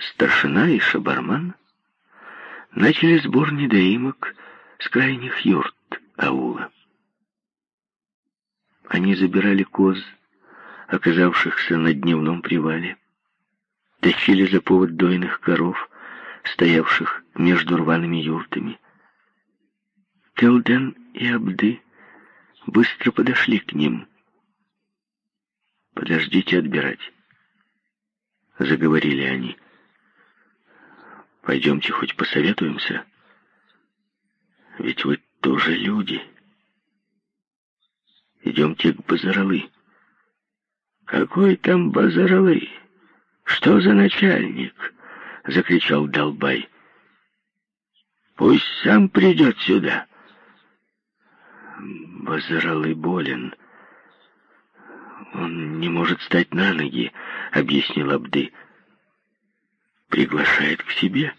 старшина и шабарман начали сбор недоимок с крайних юрт аула. Они забирали коз, оказавшихся на дневном привале, тащили за повод дойных коров, стоявших между рваными юртами. Келден и Абды быстро подошли к ним. «Подождите отбирать», — заговорили они. «Пойдемте хоть посоветуемся, ведь вы тоже люди. Идемте к Базаралы». «Какой там Базаралы? Что за начальник?» — закричал Долбай. «Пусть сам придет сюда». Базаралы болен. Он не может встать на ноги, объяснил Абды. Приглашает к себе.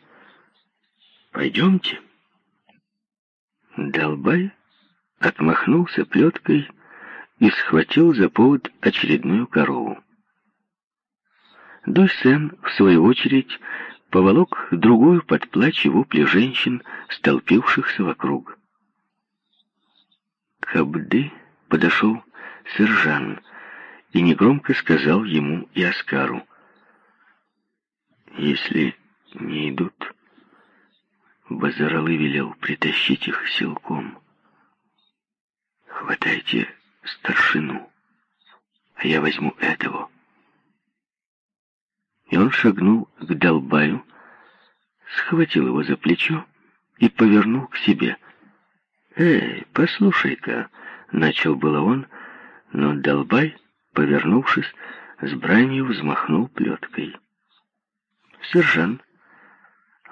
Пойдемте. Долбай отмахнулся плеткой и схватил за повод очередную корову. Дульсен, в свою очередь, поволок другую под плач вопли женщин, столпившихся вокруг. К Абды подошел сержант и негромко сказал ему и Оскару. «Если не идут, Базаралы велел притащить их силком. Хватайте старшину, а я возьму этого». И он шагнул к Долбаю, схватил его за плечо и повернул к себе – «Эй, послушай-ка!» — начал было он, но Долбай, повернувшись, с бранью взмахнул плеткой. Сержант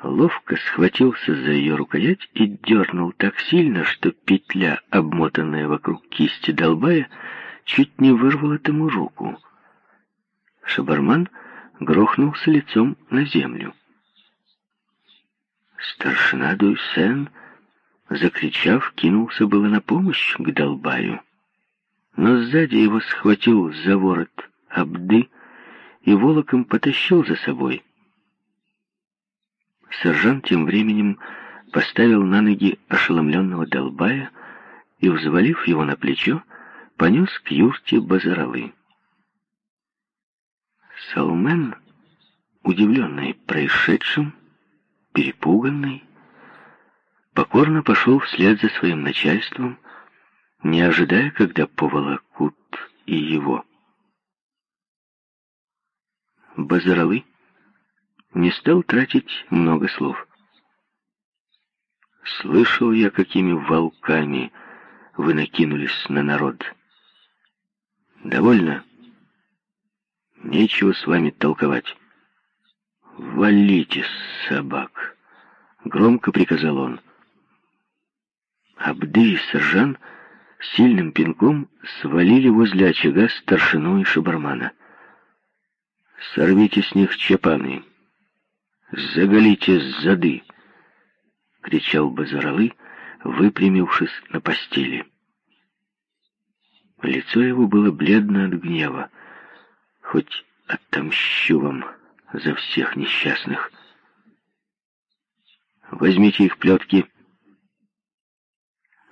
ловко схватился за ее рукоять и дернул так сильно, что петля, обмотанная вокруг кисти Долбая, чуть не вырвала тому руку. Шабарман грохнулся лицом на землю. Старшина Дуйсен закричав, кинулся было на помощь к долбаю. Но сзади его схватил за ворот Абды и волоком потащил за собой. Сержант тем временем поставил на ноги ошеломленного долбая и, взвалив его на плечо, понес к юрте Базаралы. Салмен, удивленный происшедшим, перепуганный, покорно пошел вслед за своим начальством, не ожидая, когда поволокут и его. Базаралы не стал тратить много слов. Слышал я, какими волками вы накинулись на народ. Довольно? Нечего с вами толковать. Валите собак, громко приказал он. Абды и Сержан сильным пинком свалили возле очага старшину и шабармана. «Сорвите с них чапаны! Заголите зады!» — кричал Базаралы, выпрямившись на постели. Лицо его было бледно от гнева. «Хоть отомщу вам за всех несчастных!» «Возьмите их плетки!»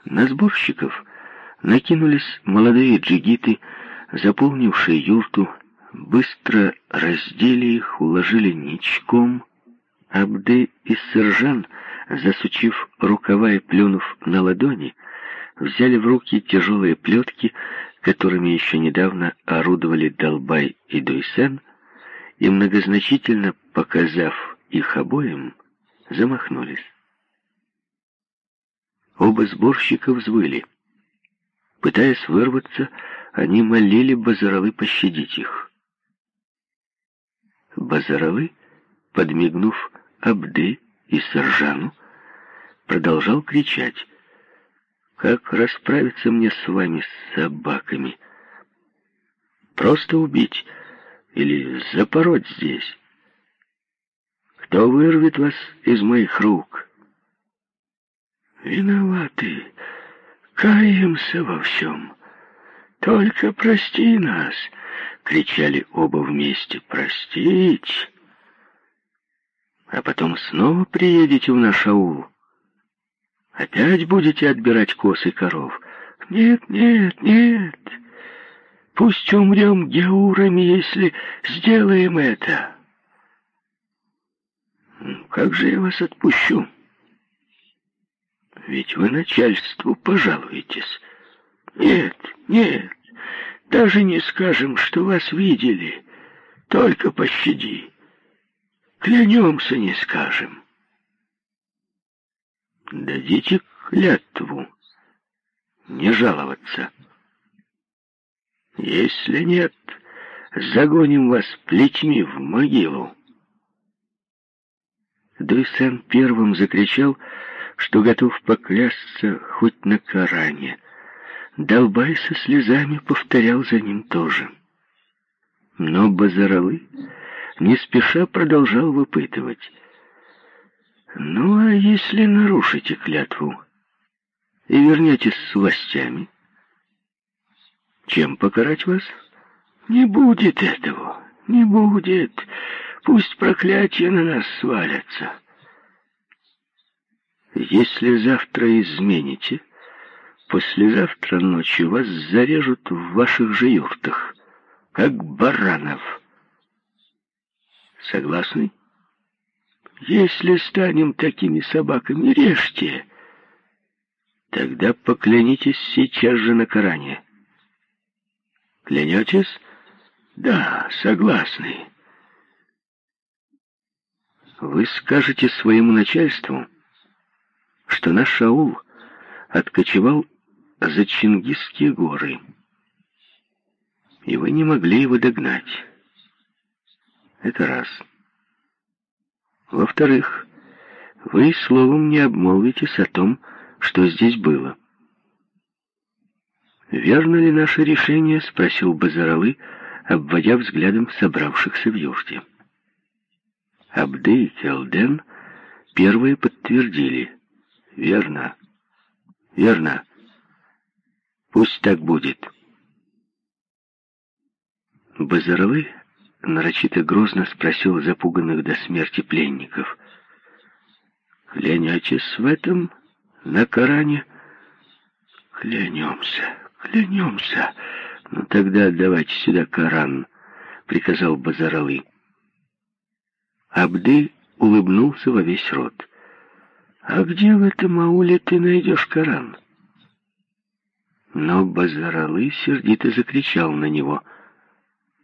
На сборщиков накинулись молодые джигиты, заполнившие юрту, быстро раздели их, уложили ничком. Абды и Сержан, засучив рукава и плюнув на ладони, взяли в руки тяжелые плетки, которыми еще недавно орудовали Долбай и Дуйсен, и, многозначительно показав их обоим, замахнулись. Оба сборщика взвыли. Пытаясь вырваться, они молили Базаралы пощадить их. Базаралы, подмигнув Абды и Саржану, продолжал кричать. «Как расправиться мне с вами, с собаками? Просто убить или запороть здесь? Кто вырвет вас из моих рук?» виноваты, каемся во всем. Только прости нас, кричали оба вместе. Простить? А потом снова приедете в наш аул. Опять будете отбирать косы коров. Нет, нет, нет. Пусть умрем геурами, если сделаем это. Как же я вас отпущу? Ведь вы начальству пожалуетесь. Нет, нет, даже не скажем, что вас видели. Только пощади. Клянемся, не скажем. Дадите клятву не жаловаться. Если нет, загоним вас плетьми в могилу. Дойсен первым закричал, что готов поклясться хоть на Коране. Долбай со слезами повторял за ним тоже. Но Базаралы не спеша продолжал выпытывать. «Ну, а если нарушите клятву и вернетесь с властями, чем покарать вас? Не будет этого, не будет. Пусть проклятия на нас свалятся. Если завтра измените, послезавтра ночью вас зарежут в ваших же юртах, как баранов. Согласны? Если станем такими собаками, режьте. Тогда поклянитесь сейчас же на Коране. Клянетесь? Да, согласны. Вы скажете своему начальству, что наш Шаул откочевал за Чингисские горы, и вы не могли его догнать. Это раз. Во-вторых, вы словом не обмолвитесь о том, что здесь было. «Верно ли наше решение?» — спросил Базаралы, обводя взглядом собравшихся в юрте. Абды и Келден первые подтвердили. «Верно, верно. Пусть так будет». Базаралы нарочито грозно спросил запуганных до смерти пленников. «Клянетесь в этом на Коране?» «Клянемся, клянемся. Ну тогда отдавайте сюда Коран», — приказал Базаралы. Абды улыбнулся во весь рот. «А где в этом ауле ты найдешь Коран?» Но Базаралы сердито закричал на него —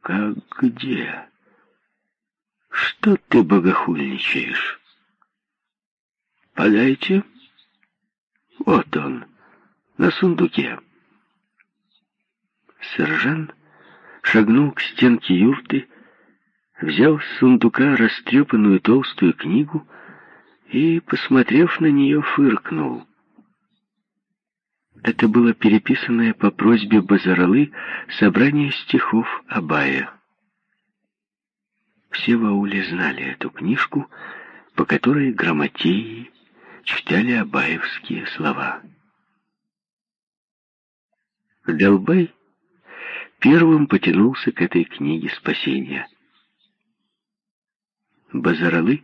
«Как где? Что ты богохульничаешь?» «Подайте». «Вот он, на сундуке». Сержант шагнул к стенке юрты, взял с сундука растрепанную толстую книгу и, посмотрев на нее, фыркнул. Это было переписанное по просьбе Базаралы собрание стихов Абая. Все в ауле знали эту книжку, по которой грамотеи читали абаевские слова. Долбай первым потянулся к этой книге спасения. Базаралы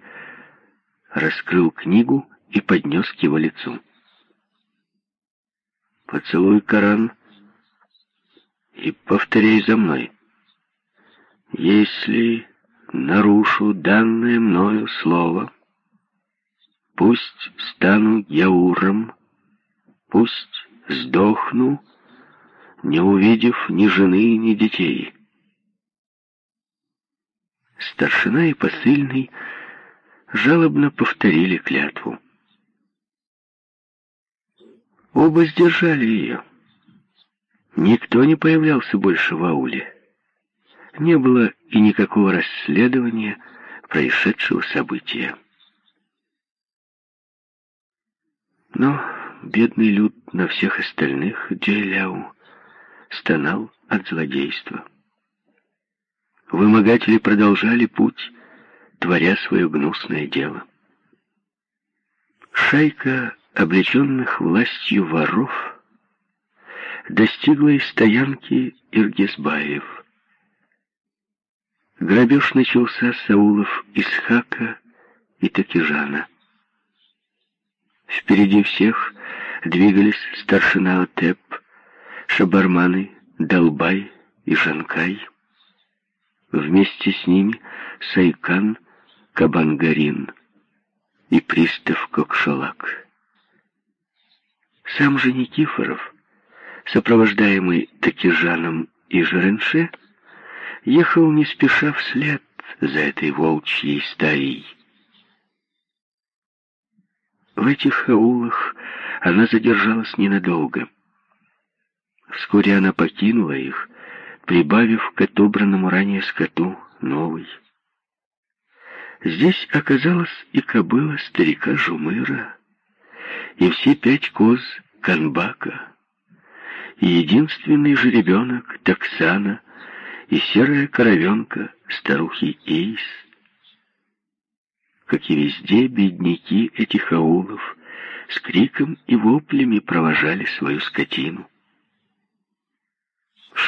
раскрыл книгу и поднес к его лицу. Поцелуй Коран и повторяй за мной. Если нарушу данное мною слово, пусть стану яуром, пусть сдохну, не увидев ни жены, ни детей. Старшина и посыльный жалобно повторили клятву. Оба сдержали ее. Никто не появлялся больше в ауле. Не было и никакого расследования происшедшего события. Но бедный люд на всех остальных Джейляу стонал от злодейства. Вымогатели продолжали путь, творя свое гнусное дело. Шайка облеченных властью воров, достигла и стоянки Иргизбаев. Грабеж начался с аулов Исхака и Такижана. Впереди всех двигались старшина Отеп, Шабарманы, Долбай и Жанкай. Вместе с ними Сайкан, Кабангарин и пристав Кокшалак. Сам же Никифоров, сопровождаемый Такижаном и Жеренше, ехал не спеша вслед за этой волчьей стаей. В этих аулах она задержалась ненадолго. Вскоре она покинула их, прибавив к отобранному ранее скоту новый. Здесь оказалась и кобыла старика Жумыра, и все пять коз Канбака, и единственный же ребенок Таксана, и серая коровенка старухи Эйс. Как и везде, бедняки этих аулов с криком и воплями провожали свою скотину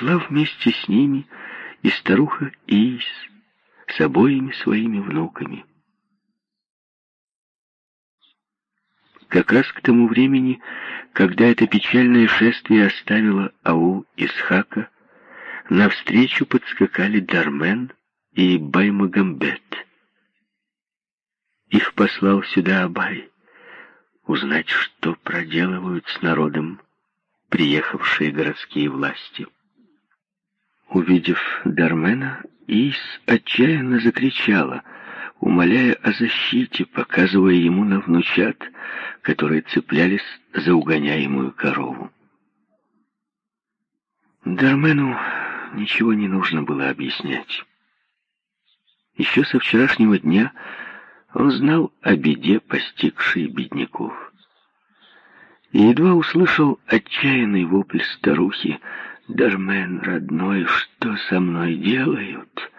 шла вместе с ними и старуха Ис с обоими своими внуками. Как раз к тому времени, когда это печальное шествие оставило аул Исхака, навстречу подскакали Дармен и Баймагамбет. Их послал сюда Абай, узнать, что проделывают с народом приехавшие городские власти. Увидев Дармена, Ис отчаянно закричала, умоляя о защите, показывая ему на внучат, которые цеплялись за угоняемую корову. Дармену ничего не нужно было объяснять. Еще со вчерашнего дня он знал о беде, постигшей бедняков. И едва услышал отчаянный вопль старухи, «Дармен, родной, что со мной делают?»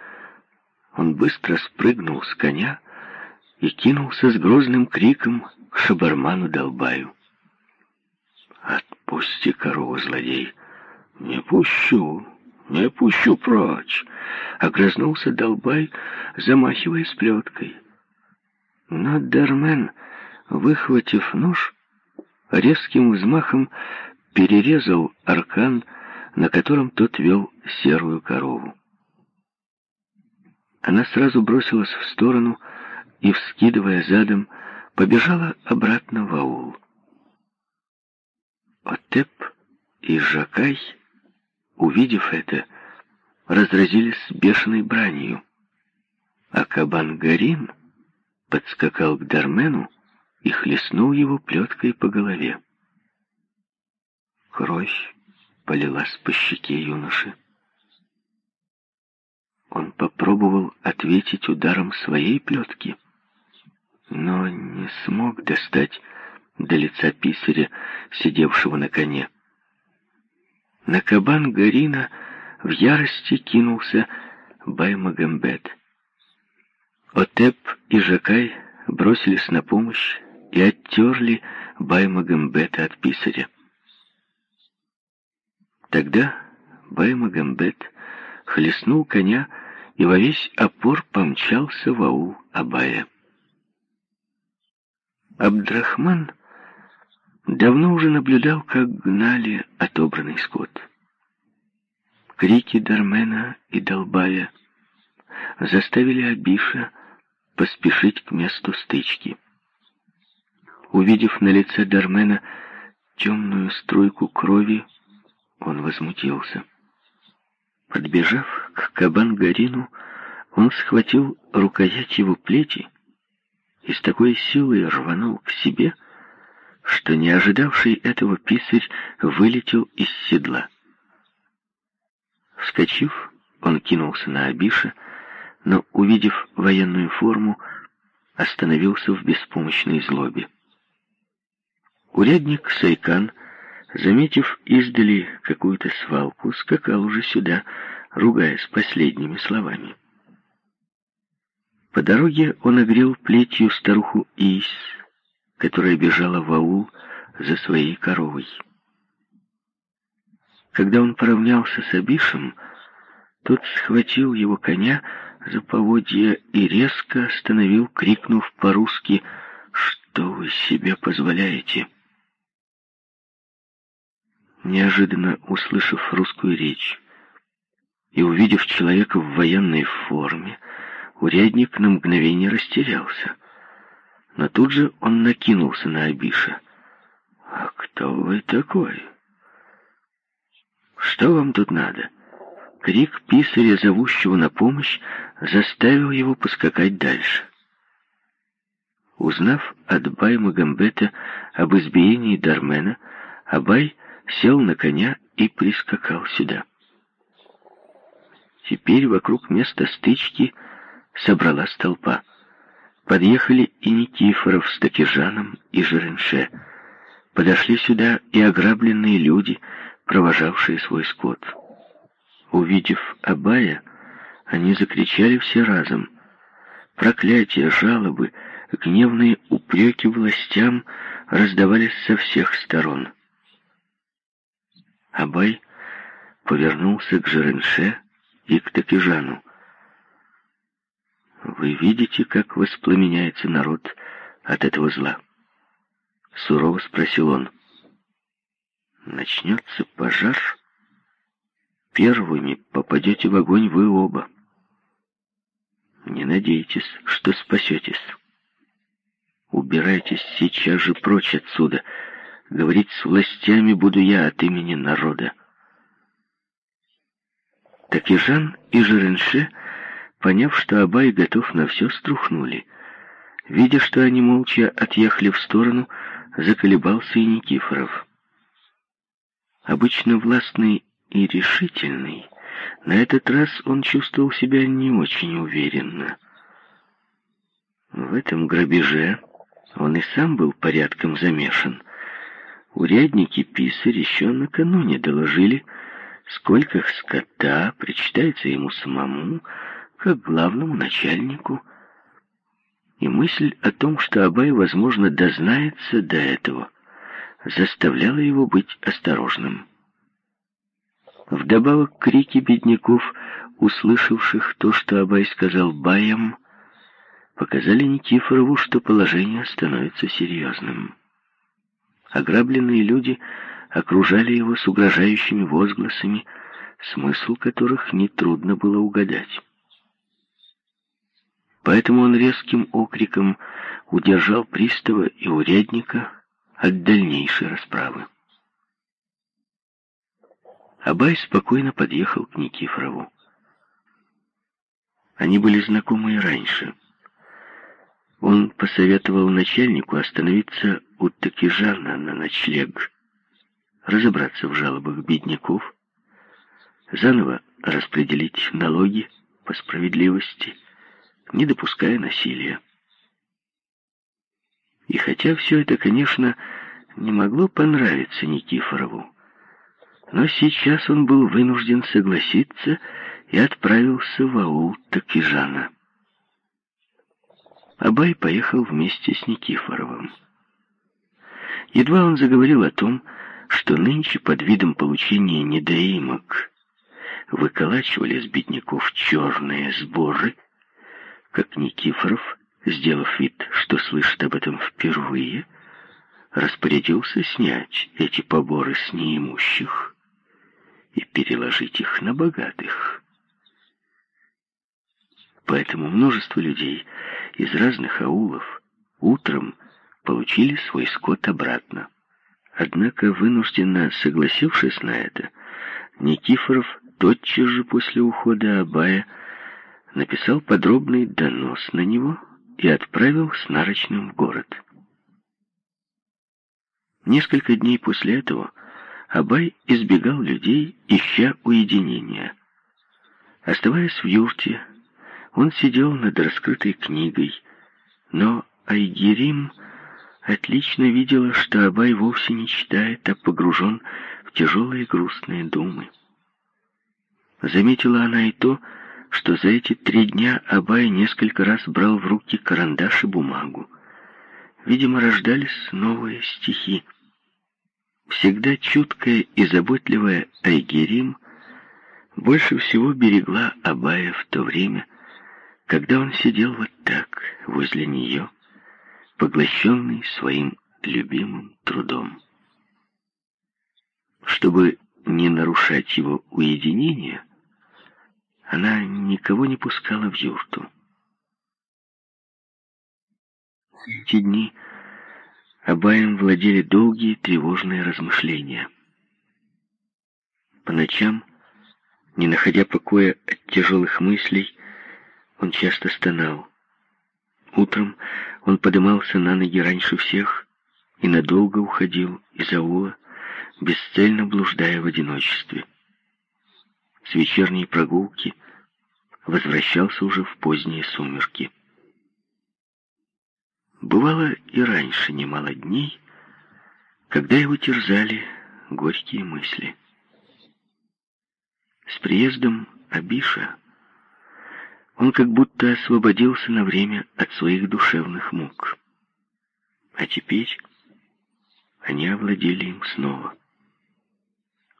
Он быстро спрыгнул с коня и кинулся с грозным криком к шабарману Долбаю. «Отпусти корову, злодей!» «Не пущу, не пущу прочь!» Огрызнулся Долбай, замахиваясь плеткой. Но Дармен, выхватив нож, резким взмахом перерезал аркан на котором тот вел серую корову. Она сразу бросилась в сторону и, вскидывая задом, побежала обратно в аул. Отеп и Жакай, увидев это, разразились бешеной бранью, а Кабан-Гарин подскакал к Дармену и хлестнул его плеткой по голове. Кровь полилась по щеке юноши. Он попробовал ответить ударом своей плетки, но не смог достать до лица писаря, сидевшего на коне. На кабан Гарина в ярости кинулся Баймагамбет. Отеп и Жакай бросились на помощь и оттерли Баймагамбета от писаря. Тогда Баймагамбет хлестнул коня и во весь опор помчался в аул Абая. Абдрахман давно уже наблюдал, как гнали отобранный скот. Крики Дармена и Долбая заставили Абиша поспешить к месту стычки. Увидев на лице Дармена темную струйку крови, он возмутился. Подбежав к Кабан-Гарину, он схватил рукоять его плети и с такой силой рванул к себе, что не ожидавший этого писарь вылетел из седла. Вскочив, он кинулся на Абиша, но, увидев военную форму, остановился в беспомощной злобе. Урядник Сайкан заметив издали какую-то свалку, скакал уже сюда, ругаясь последними словами. По дороге он огрел плетью старуху Ис, которая бежала в аул за своей коровой. Когда он поравнялся с Абишем, тот схватил его коня за поводья и резко остановил, крикнув по-русски «Что вы себе позволяете?» Неожиданно услышав русскую речь и увидев человека в военной форме, урядник на мгновение растерялся. Но тут же он накинулся на Абиша. «А кто вы такой? Что вам тут надо?» Крик писаря, зовущего на помощь, заставил его поскакать дальше. Узнав от Бай-Магомбета об избиении Дармена, Абай сел на коня и прискакал сюда. Теперь вокруг места стычки собралась толпа. Подъехали и Никифоров с Такижаном и Жеренше. Подошли сюда и ограбленные люди, провожавшие свой скот. Увидев Абая, они закричали все разом. Проклятия, жалобы, гневные упреки властям раздавались со всех сторон. Абай повернулся к Жеренше и к Такижану. «Вы видите, как воспламеняется народ от этого зла?» Сурово спросил он. «Начнется пожар, первыми попадете в огонь вы оба. Не надейтесь, что спасетесь. Убирайтесь сейчас же прочь отсюда. Говорить с властями буду я от имени народа. Так и Жан, и Жеренше, поняв, что Абай готов на все, струхнули. Видя, что они молча отъехали в сторону, заколебался и Никифоров. Обычно властный и решительный, на этот раз он чувствовал себя не очень уверенно. В этом грабеже он и сам был порядком замешан. Урядники писарь еще накануне доложили, сколько скота причитается ему самому, как главному начальнику. И мысль о том, что Абай, возможно, дознается до этого, заставляла его быть осторожным. Вдобавок крики бедняков, услышавших то, что Абай сказал баям, показали Никифорову, что положение становится серьезным. Ограбленные люди окружали его с угрожающими возгласами, смысл которых нетрудно было угадать. Поэтому он резким окриком удержал пристава и урядника от дальнейшей расправы. Абай спокойно подъехал к Никифорову. Они были знакомы и раньше. Он посоветовал начальнику остановиться у Такижана на ночлег, разобраться в жалобах бедняков, заново распределить налоги по справедливости, не допуская насилия. И хотя все это, конечно, не могло понравиться Никифорову, но сейчас он был вынужден согласиться и отправился в аул Такижана. Абай поехал вместе с Никифоровым. Едва он заговорил о том, что нынче под видом получения недоимок выколачивали с бедняков черные сборы, как Никифоров, сделав вид, что слышит об этом впервые, распорядился снять эти поборы с неимущих и переложить их на богатых. Поэтому множество людей из разных аулов утром получили свой скот обратно. Однако, вынужденно согласившись на это, Никифоров тотчас же после ухода Абая написал подробный донос на него и отправил с нарочным в город. Несколько дней после этого Абай избегал людей, ища уединения. Оставаясь в юрте, он сидел над раскрытой книгой, но Айгерим отлично видела, что Абай вовсе не читает, а погружен в тяжелые грустные думы. Заметила она и то, что за эти три дня Абай несколько раз брал в руки карандаш и бумагу. Видимо, рождались новые стихи. Всегда чуткая и заботливая Айгерим больше всего берегла Абая в то время, когда он сидел вот так, возле нее, поглощенный своим любимым трудом. Чтобы не нарушать его уединение, она никого не пускала в юрту. Эти дни Абаем владели долгие тревожные размышления. По ночам, не находя покоя от тяжелых мыслей, он часто стонал. Утром он подымался на ноги раньше всех и надолго уходил из аула, бесцельно блуждая в одиночестве. С вечерней прогулки возвращался уже в поздние сумерки. Бывало и раньше немало дней, когда его терзали горькие мысли. С приездом Абиша он как будто освободился на время от своих душевных мук. А теперь они овладели им снова.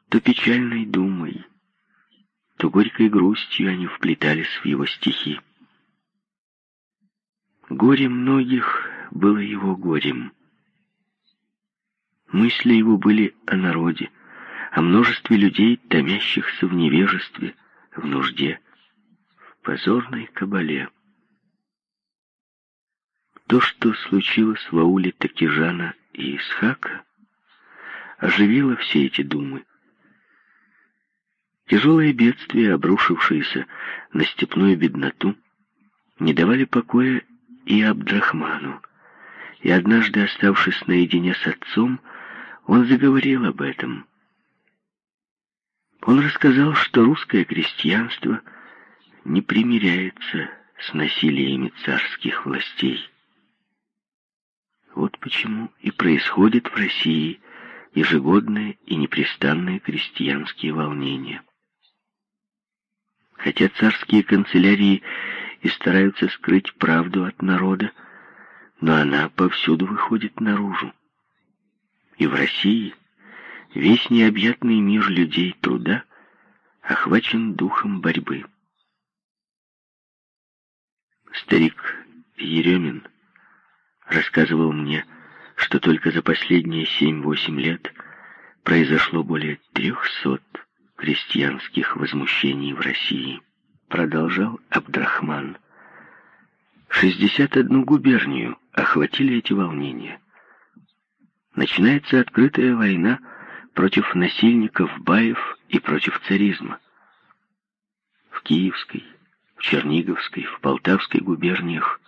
То печальной думой, то горькой грустью они вплетались в его стихи. Горе многих было его горем. Мысли его были о народе, о множестве людей, томящихся в невежестве, в нужде, позорной кабале. То, что случилось в ауле Такижана и Исхака, оживило все эти думы. Тяжелые бедствия, обрушившиеся на степную бедноту, не давали покоя и Абдрахману, и однажды, оставшись наедине с отцом, он заговорил об этом. Он рассказал, что русское крестьянство не примиряется с насилиями царских властей. Вот почему и происходят в России ежегодные и непрестанные крестьянские волнения. Хотя царские канцелярии и стараются скрыть правду от народа, но она повсюду выходит наружу. И в России весь необъятный мир людей труда охвачен духом борьбы. Старик Еремин рассказывал мне, что только за последние семь-восемь лет произошло более трехсот крестьянских возмущений в России. Продолжал Абдрахман. 61 губернию охватили эти волнения. Начинается открытая война против насильников баев и против царизма. В Киевской, в Черниговской, в Полтавской губерниях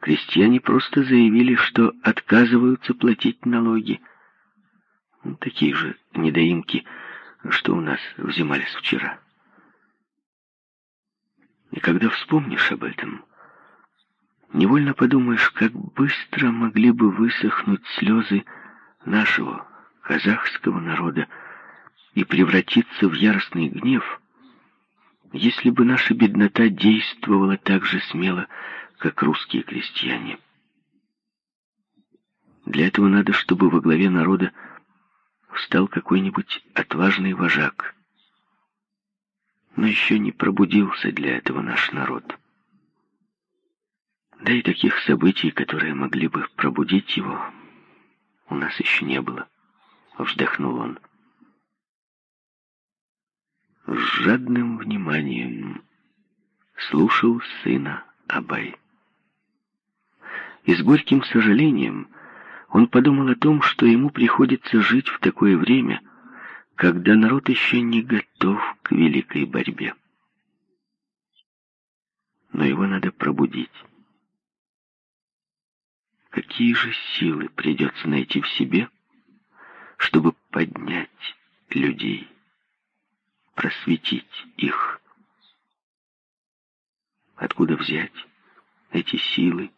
крестьяне просто заявили, что отказываются платить налоги. Такие же недоимки, что у нас взимались вчера. И когда вспомнишь об этом, невольно подумаешь, как быстро могли бы высохнуть слезы нашего казахского народа и превратиться в яростный гнев, если бы наша беднота действовала так же смело, как русские крестьяне. Для этого надо, чтобы во главе народа встал какой-нибудь отважный вожак, но еще не пробудился для этого наш народ. Да и таких событий, которые могли бы пробудить его, у нас еще не было. Вздохнул он. С жадным вниманием слушал сына Абай. И с горьким сожалением он подумал о том, что ему приходится жить в такое время, когда народ еще не готов к великой борьбе. Но его надо пробудить. Какие же силы придется найти в себе, чтобы поднять людей, просветить их? Откуда взять эти силы